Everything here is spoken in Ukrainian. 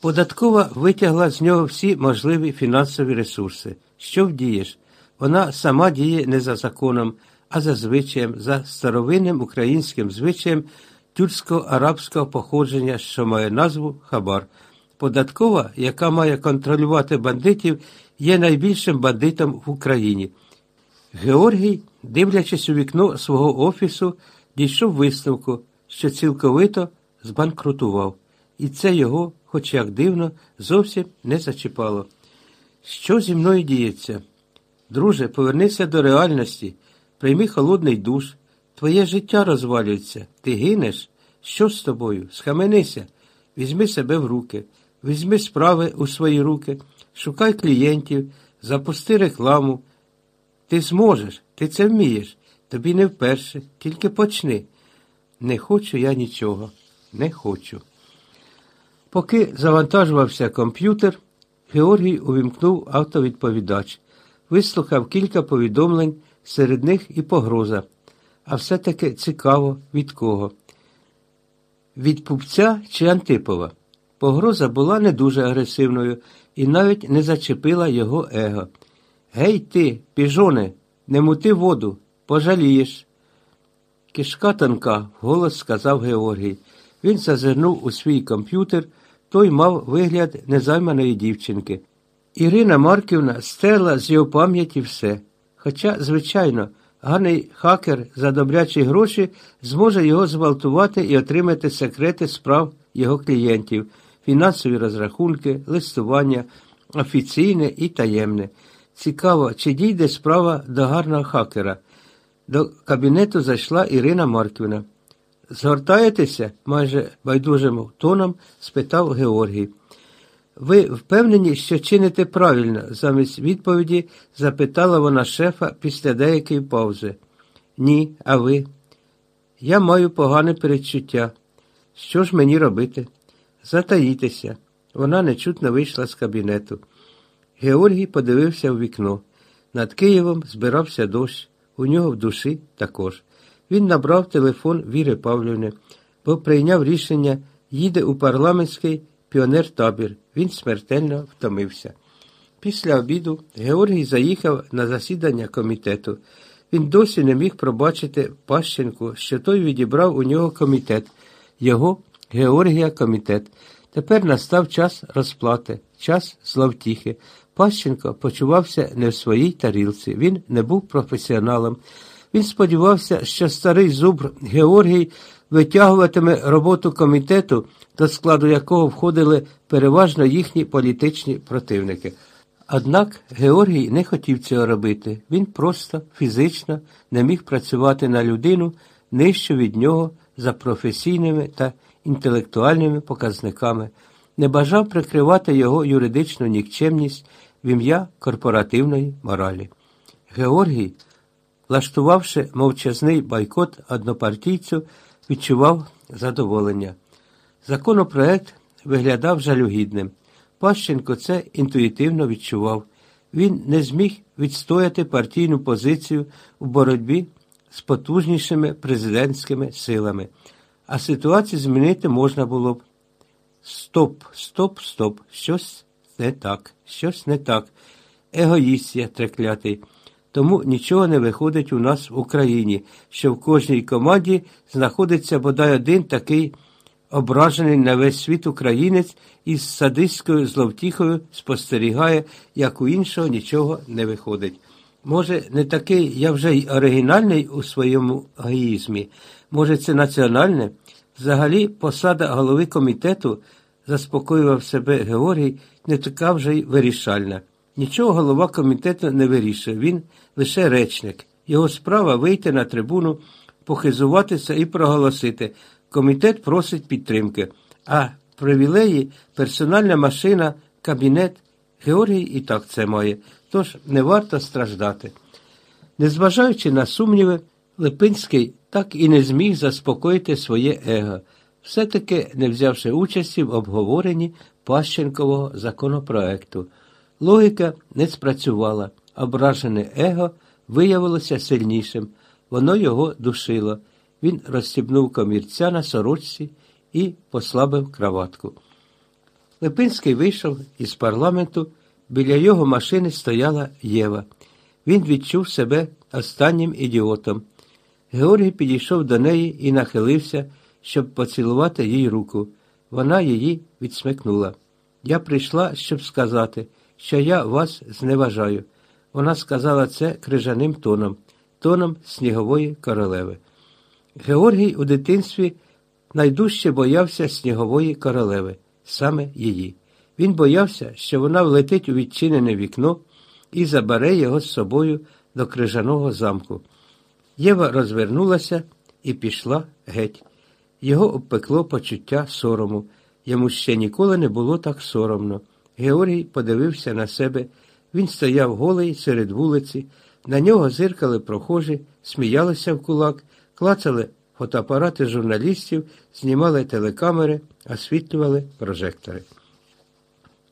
Податкова витягла з нього всі можливі фінансові ресурси. Що вдієш? Вона сама діє не за законом, а за звичаєм, за старовинним українським звичаєм тюрксько-арабського походження, що має назву Хабар. Податкова, яка має контролювати бандитів, є найбільшим бандитом в Україні. Георгій, дивлячись у вікно свого офісу, дійшов висновку, що цілковито збанкрутував, і це його, хоч як дивно, зовсім не зачіпало. Що зі мною діється? Друже, повернися до реальності, прийми холодний душ, твоє життя розвалюється, ти гинеш. Що з тобою? Схаменися, візьми себе в руки, візьми справи у свої руки, шукай клієнтів, запусти рекламу. Ти зможеш, ти це вмієш, тобі не вперше, тільки почни. Не хочу я нічого, не хочу. Поки завантажувався комп'ютер, Георгій увімкнув автовідповідач, вислухав кілька повідомлень, серед них і погроза. А все-таки цікаво, від кого. Від пупця чи Антипова. Погроза була не дуже агресивною і навіть не зачепила його его. Гей ти, піжоне, не мути воду, пожалієш. Кишка тонка, голос сказав Георгій. Він зазирнув у свій комп'ютер, той мав вигляд незайманої дівчинки. Ірина Марківна стерла з його пам'яті все. Хоча, звичайно, гарний хакер за добрячі гроші зможе його зґвалтувати і отримати секрети справ його клієнтів, фінансові розрахунки, листування, офіційне і таємне. Цікаво, чи дійде справа до гарного хакера. До кабінету зайшла Ірина Марківна. Згортаєтеся? майже байдужим тоном спитав Георгій. Ви впевнені, що чините правильно? замість відповіді запитала вона шефа після деякої паузи. Ні, а ви? Я маю погане передчуття. Що ж мені робити? Затаїтеся. Вона нечутно вийшла з кабінету. Георгій подивився в вікно. Над Києвом збирався дощ, у нього в душі також. Він набрав телефон Віри Павлівни, бо прийняв рішення, їде у парламентський піонер-табір. Він смертельно втомився. Після обіду Георгій заїхав на засідання комітету. Він досі не міг пробачити Пащенку, що той відібрав у нього комітет, його Георгія комітет. Тепер настав час розплати, час зловтіхи. Пащенко почувався не в своїй тарілці, він не був професіоналом. Він сподівався, що старий зубр Георгій витягуватиме роботу комітету, до складу якого входили переважно їхні політичні противники. Однак Георгій не хотів цього робити. Він просто фізично не міг працювати на людину нижче від нього за професійними та інтелектуальними показниками, не бажав прикривати його юридичну нікчемність в ім'я корпоративної моралі. Георгій, влаштувавши мовчазний бойкот однопартійцю, відчував задоволення. Законопроект виглядав жалюгідним. Пащенко це інтуїтивно відчував. Він не зміг відстояти партійну позицію у боротьбі з потужнішими президентськими силами, а ситуацію змінити можна було б. Стоп, стоп, стоп, щось не так, щось не так. Егоїст я треклятий. Тому нічого не виходить у нас в Україні, що в кожній команді знаходиться бодай один такий ображений на весь світ українець із садистською зловтіхою спостерігає, як у іншого нічого не виходить. Може, не такий я вже й оригінальний у своєму егоїзмі, може, це національне? Взагалі, посада голови комітету, заспокоював себе Георгій, не така вже й вирішальна. Нічого голова комітету не вирішує, він лише речник. Його справа вийти на трибуну, похизуватися і проголосити. Комітет просить підтримки, а привілеї, персональна машина, кабінет. Георгій і так це має, тож не варто страждати. Незважаючи на сумніви, Липинський так і не зміг заспокоїти своє его, все-таки не взявши участі в обговоренні Пащенкового законопроекту. Логіка не спрацювала, ображене его виявилося сильнішим, воно його душило. Він розстібнув комірця на сорочці і послабив краватку. Липинський вийшов із парламенту, біля його машини стояла Єва. Він відчув себе останнім ідіотом. Георгій підійшов до неї і нахилився, щоб поцілувати їй руку. Вона її відсмикнула. Я прийшла, щоб сказати, що я вас зневажаю. Вона сказала це крижаним тоном, тоном снігової королеви. Георгій у дитинстві найдужче боявся снігової королеви, саме її. Він боявся, що вона влетить у відчинене вікно і забере його з собою до крижаного замку. Єва розвернулася і пішла геть. Його обпекло почуття сорому. Йому ще ніколи не було так соромно. Георгій подивився на себе. Він стояв голий серед вулиці, на нього зиркали прохожі, сміялися в кулак, клацали фотоапарати журналістів, знімали телекамери, освітлювали прожектори.